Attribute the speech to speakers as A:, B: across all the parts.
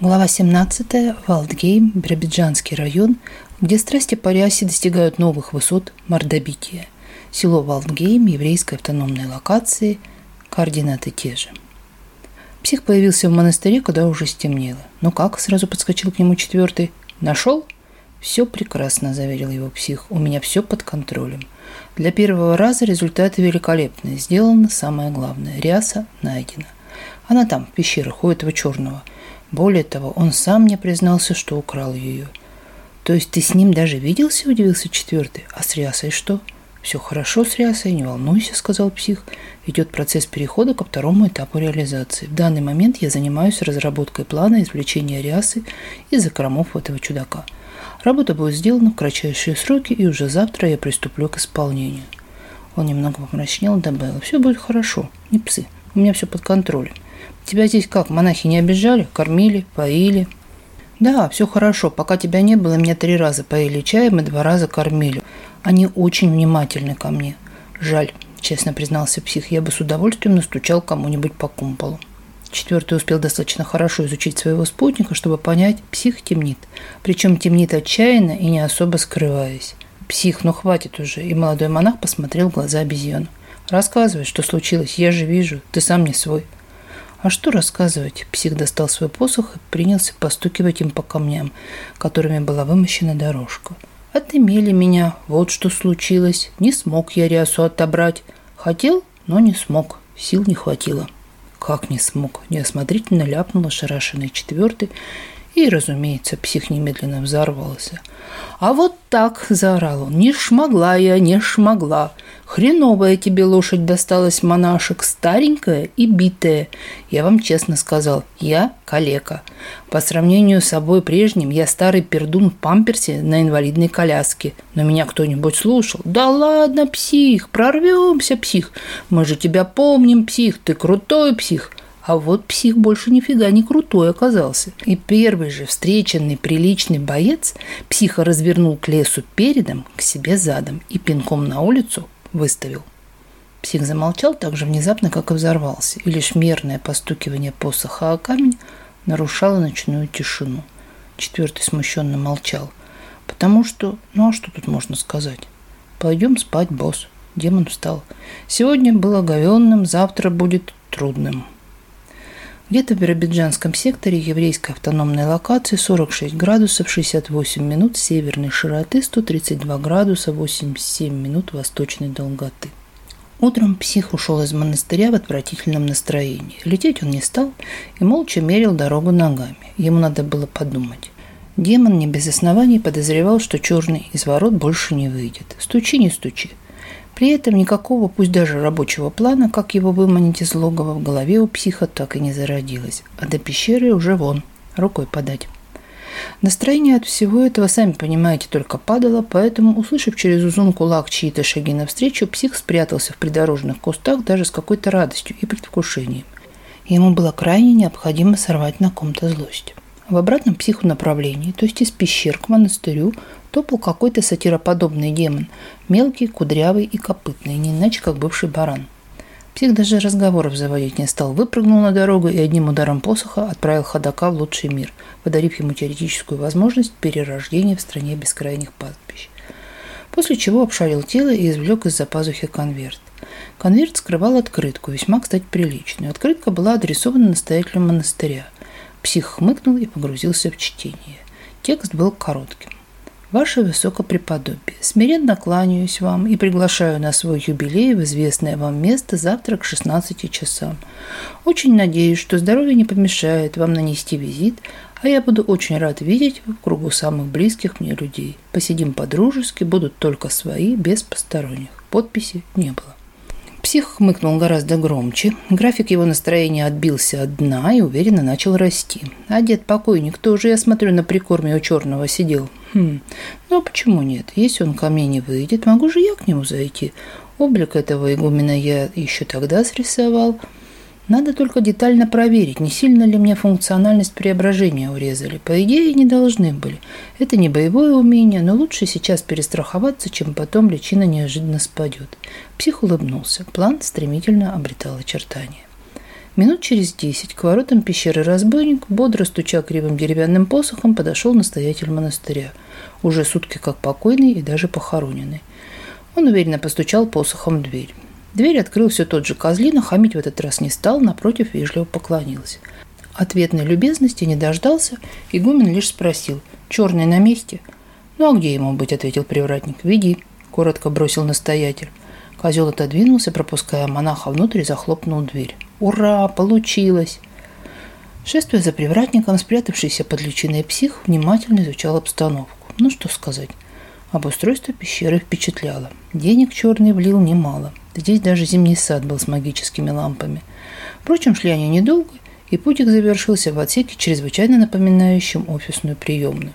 A: Глава 17 Валдгейм, Биробиджанский район, где страсти по рясе достигают новых высот Мордобития. Село Валдгейм, еврейской автономной локации, координаты те же. Псих появился в монастыре, когда уже стемнело. «Ну как?» – сразу подскочил к нему четвертый. «Нашел?» «Все прекрасно», – заверил его псих. «У меня все под контролем. Для первого раза результаты великолепные. Сделано самое главное. Ряса найдена. Она там, в пещерах, у этого черного». Более того, он сам мне признался, что украл ее. То есть ты с ним даже виделся, удивился четвертый. А с Риасой что? Все хорошо с Риасой, не волнуйся, сказал псих. Идет процесс перехода ко второму этапу реализации. В данный момент я занимаюсь разработкой плана извлечения Риасы из закромов этого чудака. Работа будет сделана в кратчайшие сроки, и уже завтра я приступлю к исполнению. Он немного помрачнел и добавил, все будет хорошо, не псы, у меня все под контролем. Тебя здесь как, монахи не обижали? Кормили? Поили?» «Да, все хорошо. Пока тебя не было, меня три раза поили чаем и два раза кормили. Они очень внимательны ко мне. Жаль», – честно признался псих, – «я бы с удовольствием настучал кому-нибудь по кумполу». Четвертый успел достаточно хорошо изучить своего спутника, чтобы понять, псих темнит. Причем темнит отчаянно и не особо скрываясь. «Псих, ну хватит уже!» И молодой монах посмотрел в глаза обезьяну. «Рассказывай, что случилось, я же вижу, ты сам не свой». А что рассказывать? Псих достал свой посох и принялся постукивать им по камням, которыми была вымощена дорожка. Отымели меня, вот что случилось. Не смог я Риасу отобрать. Хотел, но не смог. Сил не хватило. Как не смог? Неосмотрительно ляпнул ошарашенный четвертый и, разумеется, псих немедленно взорвался. А вот так, заорал он, не шмогла я, не шмогла. Хреновая тебе лошадь досталась, монашек, старенькая и битая. Я вам честно сказал, я калека. По сравнению с собой прежним, я старый пердун в памперсе на инвалидной коляске. Но меня кто-нибудь слушал? Да ладно, псих, прорвемся, псих. Мы же тебя помним, псих, ты крутой псих. А вот псих больше нифига не крутой оказался. И первый же встреченный приличный боец психа развернул к лесу передом, к себе задом и пинком на улицу выставил. Псих замолчал так же внезапно, как и взорвался, и лишь мерное постукивание посоха о камень нарушало ночную тишину. Четвертый смущенно молчал, потому что, ну а что тут можно сказать? Пойдем спать, босс. Демон встал. Сегодня был оговенным, завтра будет трудным. Где-то в Биробиджанском секторе еврейской автономной локации 46 градусов 68 минут северной широты, 132 градуса 87 минут восточной долготы. Утром псих ушел из монастыря в отвратительном настроении. Лететь он не стал и молча мерил дорогу ногами. Ему надо было подумать. Демон не без оснований подозревал, что черный из ворот больше не выйдет. Стучи, не стучи. При этом никакого, пусть даже рабочего плана, как его выманить из логова в голове у психа так и не зародилось, а до пещеры уже вон, рукой подать. Настроение от всего этого, сами понимаете, только падало, поэтому, услышав через узун кулак чьи-то шаги навстречу, псих спрятался в придорожных кустах даже с какой-то радостью и предвкушением. Ему было крайне необходимо сорвать на ком-то злость. В обратном психу направлении, то есть из пещер к монастырю, то был какой-то сатироподобный демон, мелкий, кудрявый и копытный, не иначе, как бывший баран. Псих даже разговоров заводить не стал, выпрыгнул на дорогу и одним ударом посоха отправил ходока в лучший мир, подарив ему теоретическую возможность перерождения в стране бескрайних пастбищ. После чего обшарил тело и извлек из-за пазухи конверт. Конверт скрывал открытку, весьма, кстати, приличную. Открытка была адресована настоятелю монастыря. Псих хмыкнул и погрузился в чтение. Текст был коротким. Ваше Высокопреподобие, смиренно кланяюсь вам и приглашаю на свой юбилей в известное вам место завтра к 16 часам. Очень надеюсь, что здоровье не помешает вам нанести визит, а я буду очень рад видеть в кругу самых близких мне людей. Посидим по-дружески, будут только свои, без посторонних. Подписи не было. Псих хмыкнул гораздо громче. График его настроения отбился от дна и уверенно начал расти. Одет покойник тоже, я смотрю, на прикорме у черного сидел. Хм, ну а почему нет? Если он ко мне не выйдет, могу же я к нему зайти. Облик этого игумена я еще тогда срисовал. Надо только детально проверить, не сильно ли мне функциональность преображения урезали. По идее, не должны были. Это не боевое умение, но лучше сейчас перестраховаться, чем потом личина неожиданно спадет. Псих улыбнулся. План стремительно обретал очертания. Минут через десять к воротам пещеры разбойник, бодро стуча кривым деревянным посохом, подошел настоятель монастыря, уже сутки как покойный и даже похороненный. Он уверенно постучал посохом в дверь. Дверь открыл все тот же Козлина, хамить в этот раз не стал, напротив, вежливо поклонился. Ответной любезности не дождался, игумен лишь спросил, «Черный на месте?» «Ну а где ему быть?» – ответил привратник. «Веди», – коротко бросил настоятель. Козел отодвинулся, пропуская монаха внутрь и захлопнул дверь. Ура, получилось! Шествуя за привратником, спрятавшийся под личиной псих, внимательно изучал обстановку. Ну что сказать, обустройство пещеры впечатляло. Денег черный влил немало. Здесь даже зимний сад был с магическими лампами. Впрочем, шли они недолго, и путик завершился в отсеке, чрезвычайно напоминающем офисную приемную.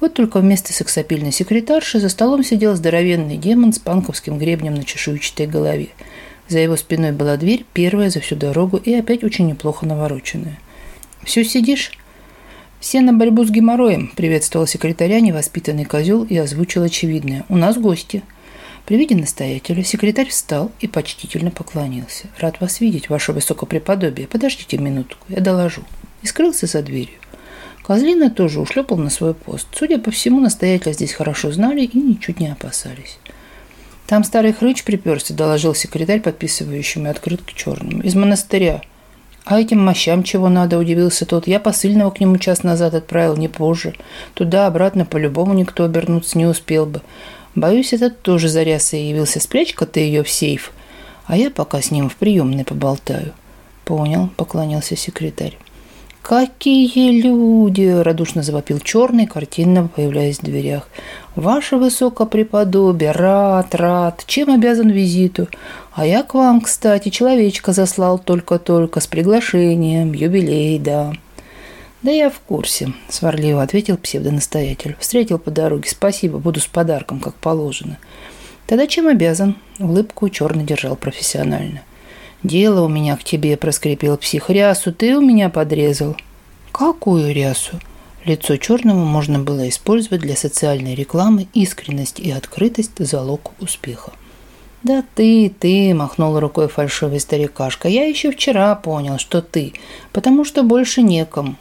A: Вот только вместо сексапильной секретарши за столом сидел здоровенный демон с панковским гребнем на чешуйчатой голове. За его спиной была дверь, первая за всю дорогу, и опять очень неплохо навороченная. «Все сидишь?» «Все на борьбу с геморроем», – приветствовал секретаря невоспитанный козел и озвучил очевидное. «У нас гости». При виде настоятеля секретарь встал и почтительно поклонился. «Рад вас видеть, ваше высокопреподобие. Подождите минутку, я доложу». И скрылся за дверью. Козлина тоже ушлепал на свой пост. Судя по всему, настоятеля здесь хорошо знали и ничуть не опасались. Там старый хрыч приперся, доложил секретарь, подписывающему открытку черному. Из монастыря. А этим мощам чего надо, удивился тот. Я посыльного к нему час назад отправил, не позже. Туда-обратно по-любому никто обернуться не успел бы. Боюсь, этот тоже заряса явился. Спрячь-ка ты ее в сейф. А я пока с ним в приемной поболтаю. Понял, поклонился секретарь. Какие люди! — радушно завопил черный, картинно появляясь в дверях. Ваше высокопреподобие, рад, рад, чем обязан визиту? А я к вам, кстати, человечка заслал только-только с приглашением, юбилей, да. Да я в курсе, сварливо ответил псевдонастоятель. Встретил по дороге, спасибо, буду с подарком, как положено. Тогда чем обязан? Улыбку черный держал профессионально. Дело у меня к тебе, проскрипел псих. Рясу ты у меня подрезал. Какую рясу? Лицо черному можно было использовать для социальной рекламы, искренность и открытость – залог успеха. «Да ты, ты!» – махнул рукой фальшивый старикашка. «Я еще вчера понял, что ты, потому что больше некому.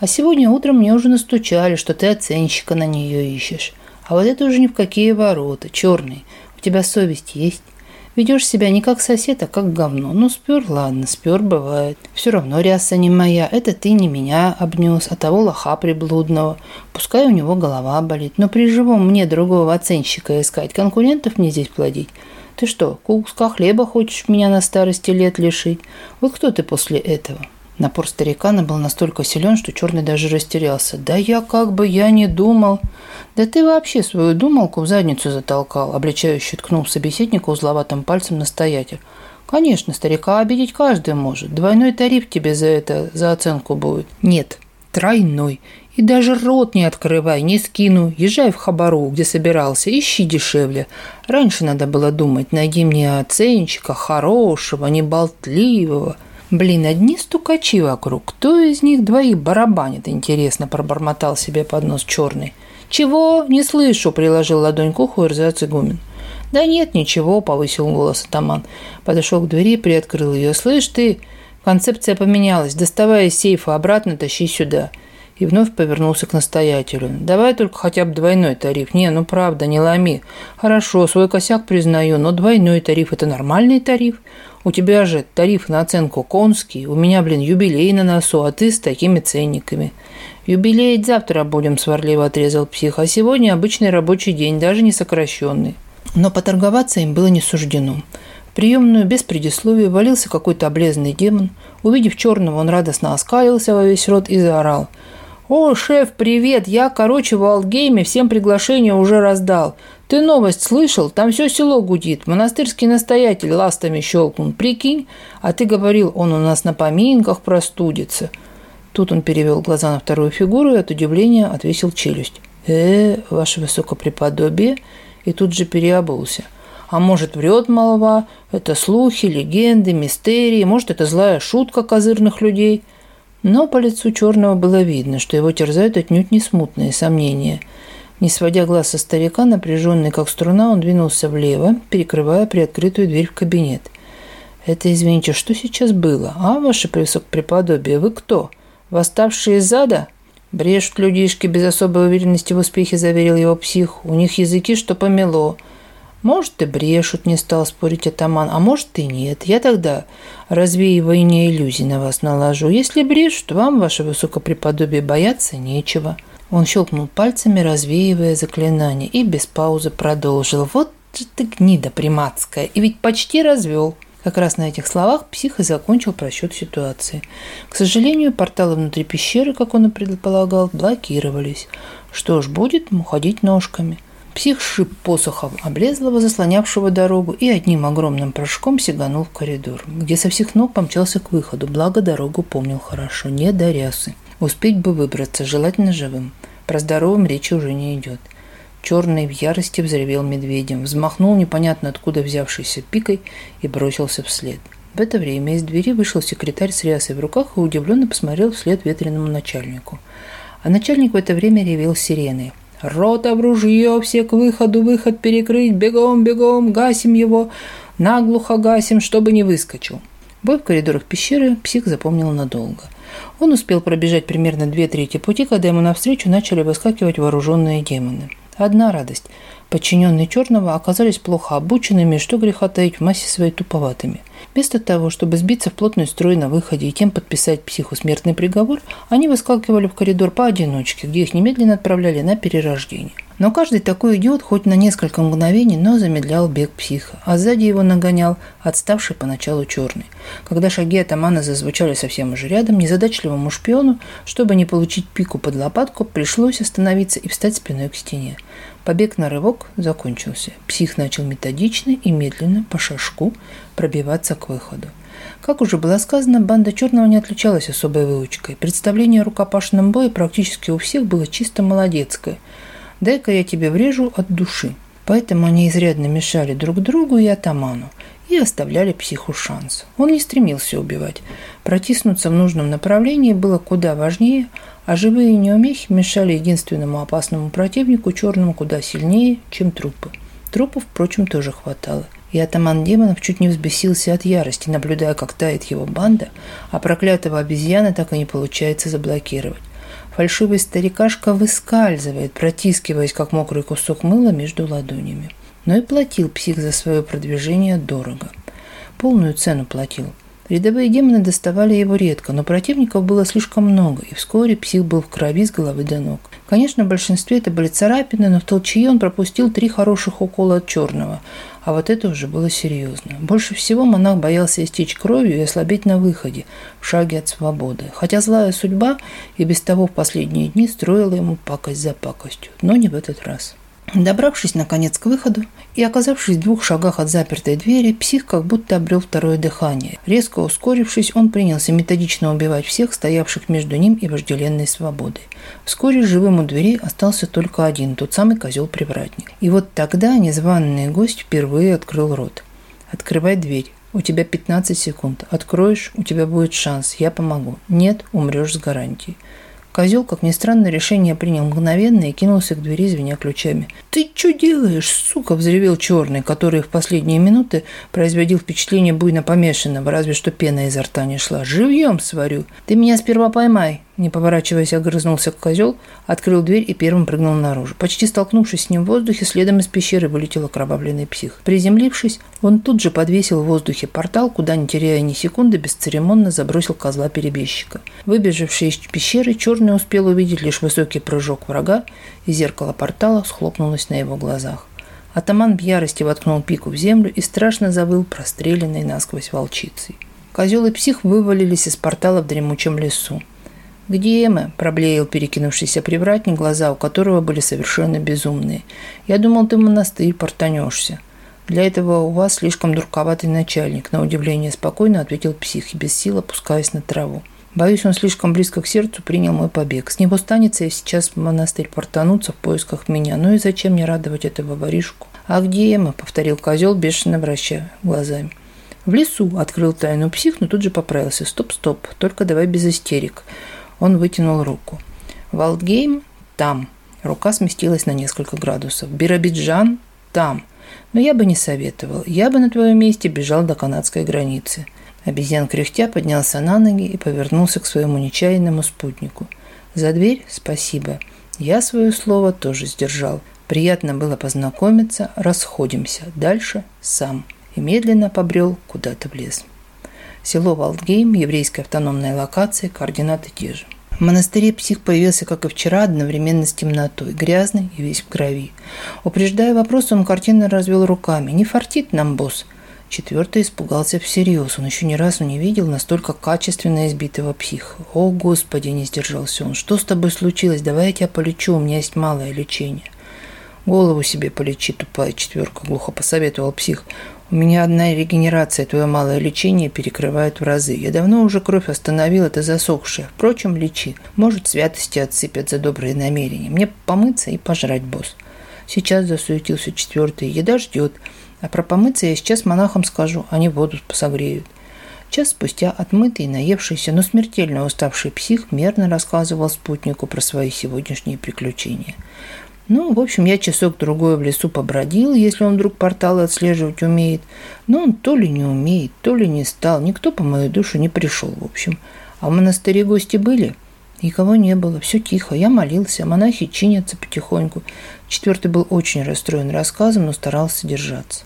A: А сегодня утром мне уже настучали, что ты оценщика на нее ищешь. А вот это уже ни в какие ворота, черный. У тебя совесть есть?» ведешь себя не как сосед, а как говно. Ну, спер, ладно, спер, бывает. Все равно ряса не моя, это ты не меня обнес, а того лоха приблудного. Пускай у него голова болит, но при живом мне другого оценщика искать, конкурентов мне здесь плодить. Ты что, куска хлеба хочешь меня на старости лет лишить? Вот кто ты после этого?» Напор старикана был настолько силен, что черный даже растерялся. «Да я как бы, я не думал». «Да ты вообще свою думалку в задницу затолкал», – обличающе ткнул собеседника узловатым пальцем настоятель. «Конечно, старика обидеть каждый может. Двойной тариф тебе за это, за оценку будет». «Нет, тройной. И даже рот не открывай, не скину. Езжай в Хабару, где собирался, ищи дешевле. Раньше надо было думать, найди мне оценщика хорошего, неболтливого». Блин, одни стукачи вокруг. Кто из них двоих барабанит? Интересно, пробормотал себе под нос черный. Чего? Не слышу, приложил ладонь к уху Ирзац Игумен. Да нет, ничего, повысил голос атаман. Подошел к двери, приоткрыл ее. Слышь ты, концепция поменялась. Доставай из сейфа обратно, тащи сюда и вновь повернулся к настоятелю. «Давай только хотя бы двойной тариф. Не, ну правда, не ломи. Хорошо, свой косяк признаю, но двойной тариф – это нормальный тариф. У тебя же тариф на оценку конский, у меня, блин, юбилей на носу, а ты с такими ценниками». «Юбилеять завтра будем», – сварливо отрезал псих, «а сегодня обычный рабочий день, даже не сокращенный». Но поторговаться им было не суждено В приемную без предисловий валился какой-то облезный демон. Увидев черного, он радостно оскалился во весь рот и заорал. «О, шеф, привет! Я, короче, в Алгейме всем приглашение уже раздал. Ты новость слышал? Там все село гудит. Монастырский настоятель ластами щелкнул. Прикинь? А ты говорил, он у нас на поминках простудится». Тут он перевел глаза на вторую фигуру и от удивления отвесил челюсть. «Э, ваше высокопреподобие!» И тут же переобулся. А может, врет молва? Это слухи, легенды, мистерии. Может, это злая шутка козырных людей?» Но по лицу черного было видно, что его терзают отнюдь не смутные сомнения. Не сводя глаз со старика, напряженный как струна, он двинулся влево, перекрывая приоткрытую дверь в кабинет. «Это, извините, что сейчас было? А, ваше преподобие, вы кто? Восставшие из ада?» «Брешут людишки без особой уверенности в успехе», – заверил его псих. «У них языки, что помело. Может, ты брешут, не стал спорить атаман, а может, и нет. Я тогда развею войне иллюзий на вас наложу. Если брешут, вам, ваше высокопреподобие, бояться нечего». Он щелкнул пальцами, развеивая заклинание, и без паузы продолжил. «Вот же ты гнида приматская, и ведь почти развел». Как раз на этих словах псих и закончил просчет ситуации. К сожалению, порталы внутри пещеры, как он и предполагал, блокировались. Что ж, будет ему ходить ножками – Псих шип посохом облезлого, заслонявшего дорогу, и одним огромным прыжком сиганул в коридор, где со всех ног помчался к выходу, благо дорогу помнил хорошо, не до рясы. Успеть бы выбраться, желательно живым. Про здоровым речи уже не идет. Черный в ярости взревел медведем, взмахнул непонятно откуда взявшейся пикой и бросился вслед. В это время из двери вышел секретарь с рясой в руках и удивленно посмотрел вслед ветреному начальнику. А начальник в это время ревел сиреной – рот обружу ее все к выходу, выход перекрыть, бегом, бегом, гасим его, наглухо гасим, чтобы не выскочил. Бой в коридорах пещеры псих запомнил надолго. Он успел пробежать примерно две трети пути, когда ему навстречу начали выскакивать вооруженные демоны. Одна радость. Подчиненные Черного а оказались плохо обученными, что греха таить в массе своей туповатыми. Вместо того, чтобы сбиться в плотный строй на выходе и тем подписать психосмертный приговор, они выскакивали в коридор поодиночке, где их немедленно отправляли на перерождение. Но каждый такой идиот хоть на несколько мгновений, но замедлял бег психа, а сзади его нагонял отставший поначалу черный. Когда шаги атамана зазвучали совсем уже рядом, незадачливому шпиону, чтобы не получить пику под лопатку, пришлось остановиться и встать спиной к стене. Побег на рывок закончился. Псих начал методично и медленно, по шажку, пробиваться к выходу. Как уже было сказано, банда черного не отличалась особой выучкой. Представление о рукопашном бое практически у всех было чисто молодецкое. «Дай-ка я тебе врежу от души». Поэтому они изрядно мешали друг другу и атаману – и оставляли психу шанс. Он не стремился убивать. Протиснуться в нужном направлении было куда важнее, а живые неумехи мешали единственному опасному противнику черному куда сильнее, чем трупы. Трупов, впрочем, тоже хватало. И атаман демонов чуть не взбесился от ярости, наблюдая, как тает его банда, а проклятого обезьяна так и не получается заблокировать. Фальшивый старикашка выскальзывает, протискиваясь, как мокрый кусок мыла между ладонями но и платил псих за свое продвижение дорого. Полную цену платил. Рядовые демоны доставали его редко, но противников было слишком много, и вскоре псих был в крови с головы до ног. Конечно, в большинстве это были царапины, но в толчье он пропустил три хороших укола от черного, а вот это уже было серьезно. Больше всего монах боялся истечь кровью и ослабеть на выходе, в шаге от свободы, хотя злая судьба и без того в последние дни строила ему пакость за пакостью, но не в этот раз. Добравшись наконец к выходу и оказавшись в двух шагах от запертой двери, псих как будто обрел второе дыхание. Резко ускорившись, он принялся методично убивать всех, стоявших между ним и вожделенной свободой. Вскоре живым у двери остался только один, тот самый козел-привратник. И вот тогда незваный гость впервые открыл рот. «Открывай дверь. У тебя 15 секунд. Откроешь, у тебя будет шанс. Я помогу. Нет, умрешь с гарантией». Козел, как ни странно, решение принял мгновенно и кинулся к двери, звеня ключами. «Ты что делаешь, сука?» – взревел черный, который в последние минуты производил впечатление буйно помешанного, разве что пена изо рта не шла. «Живьем сварю! Ты меня сперва поймай!» Не поворачиваясь, огрызнулся козел, открыл дверь и первым прыгнул наружу. Почти столкнувшись с ним в воздухе, следом из пещеры вылетел окровавленный псих. Приземлившись, он тут же подвесил в воздухе портал, куда, не теряя ни секунды, бесцеремонно забросил козла перебежчика. Выбежавший из пещеры, черный успел увидеть лишь высокий прыжок врага, и зеркало портала схлопнулось на его глазах. Атаман в ярости воткнул пику в землю и страшно завыл простреленной насквозь волчицей. Козел и псих вывалились из портала в дремучем лесу. Где мы?» – проблеял перекинувшийся привратник, глаза у которого были совершенно безумные. «Я думал, ты в монастырь портанешься». «Для этого у вас слишком дурковатый начальник», – на удивление спокойно ответил псих, и без сил опускаясь на траву. Боюсь, он слишком близко к сердцу принял мой побег. С него станется и сейчас в монастырь портануться в поисках меня. Ну и зачем мне радовать этого воришку? «А где мы?» – повторил козел, бешено вращая глазами. «В лесу», – открыл тайну псих, но тут же поправился. «Стоп, стоп, только давай без истерик». Он вытянул руку. Валдгейм – там. Рука сместилась на несколько градусов. Биробиджан – там. Но я бы не советовал. Я бы на твоем месте бежал до канадской границы. Обезьян кряхтя поднялся на ноги и повернулся к своему нечаянному спутнику. За дверь – спасибо. Я свое слово тоже сдержал. Приятно было познакомиться. Расходимся. Дальше – сам. И медленно побрел куда-то в лес. Село Валдгейм, еврейская автономная локация, координаты те же. В монастыре псих появился, как и вчера, одновременно с темнотой, грязный и весь в крови. Упреждая вопрос, он картинно развел руками. «Не фартит нам, босс!» Четвертый испугался всерьез. Он еще ни разу не видел настолько качественно избитого психа. «О, Господи!» – не сдержался он. «Что с тобой случилось? Давай я тебя полечу, у меня есть малое лечение». «Голову себе полечи, тупая четверка», – глухо посоветовал псих меня одна регенерация твое малое лечение перекрывает в разы. Я давно уже кровь остановил, это засохшая. Впрочем, лечи. Может, святости отсыпят за добрые намерения. Мне помыться и пожрать, босс. Сейчас засуетился четвертый. Еда ждет. А про помыться я сейчас монахам скажу. Они воду согреют. Час спустя отмытый, наевшийся, но смертельно уставший псих мерно рассказывал спутнику про свои сегодняшние приключения. Ну, в общем, я часок-другой в лесу побродил, если он вдруг порталы отслеживать умеет. Но он то ли не умеет, то ли не стал. Никто по мою душу не пришел, в общем. А в монастыре гости были? Никого не было, все тихо. Я молился, монахи чинятся потихоньку. Четвертый был очень расстроен рассказом, но старался держаться.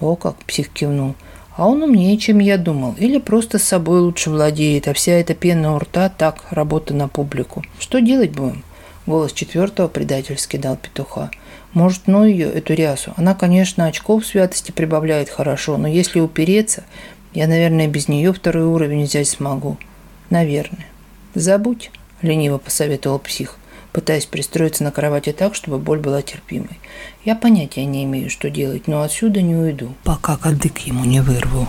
A: О, как псих кивнул. А он умнее, чем я думал. Или просто с собой лучше владеет, а вся эта пена у рта так, работа на публику. Что делать будем? голос четвертого предательски дал петуха. Может, ну ее, эту рясу. Она, конечно, очков святости прибавляет хорошо, но если упереться, я, наверное, без нее второй уровень взять смогу. Наверное. Забудь, лениво посоветовал псих, пытаясь пристроиться на кровати так, чтобы боль была терпимой. Я понятия не имею, что делать, но отсюда не уйду. Пока кадык ему не вырву.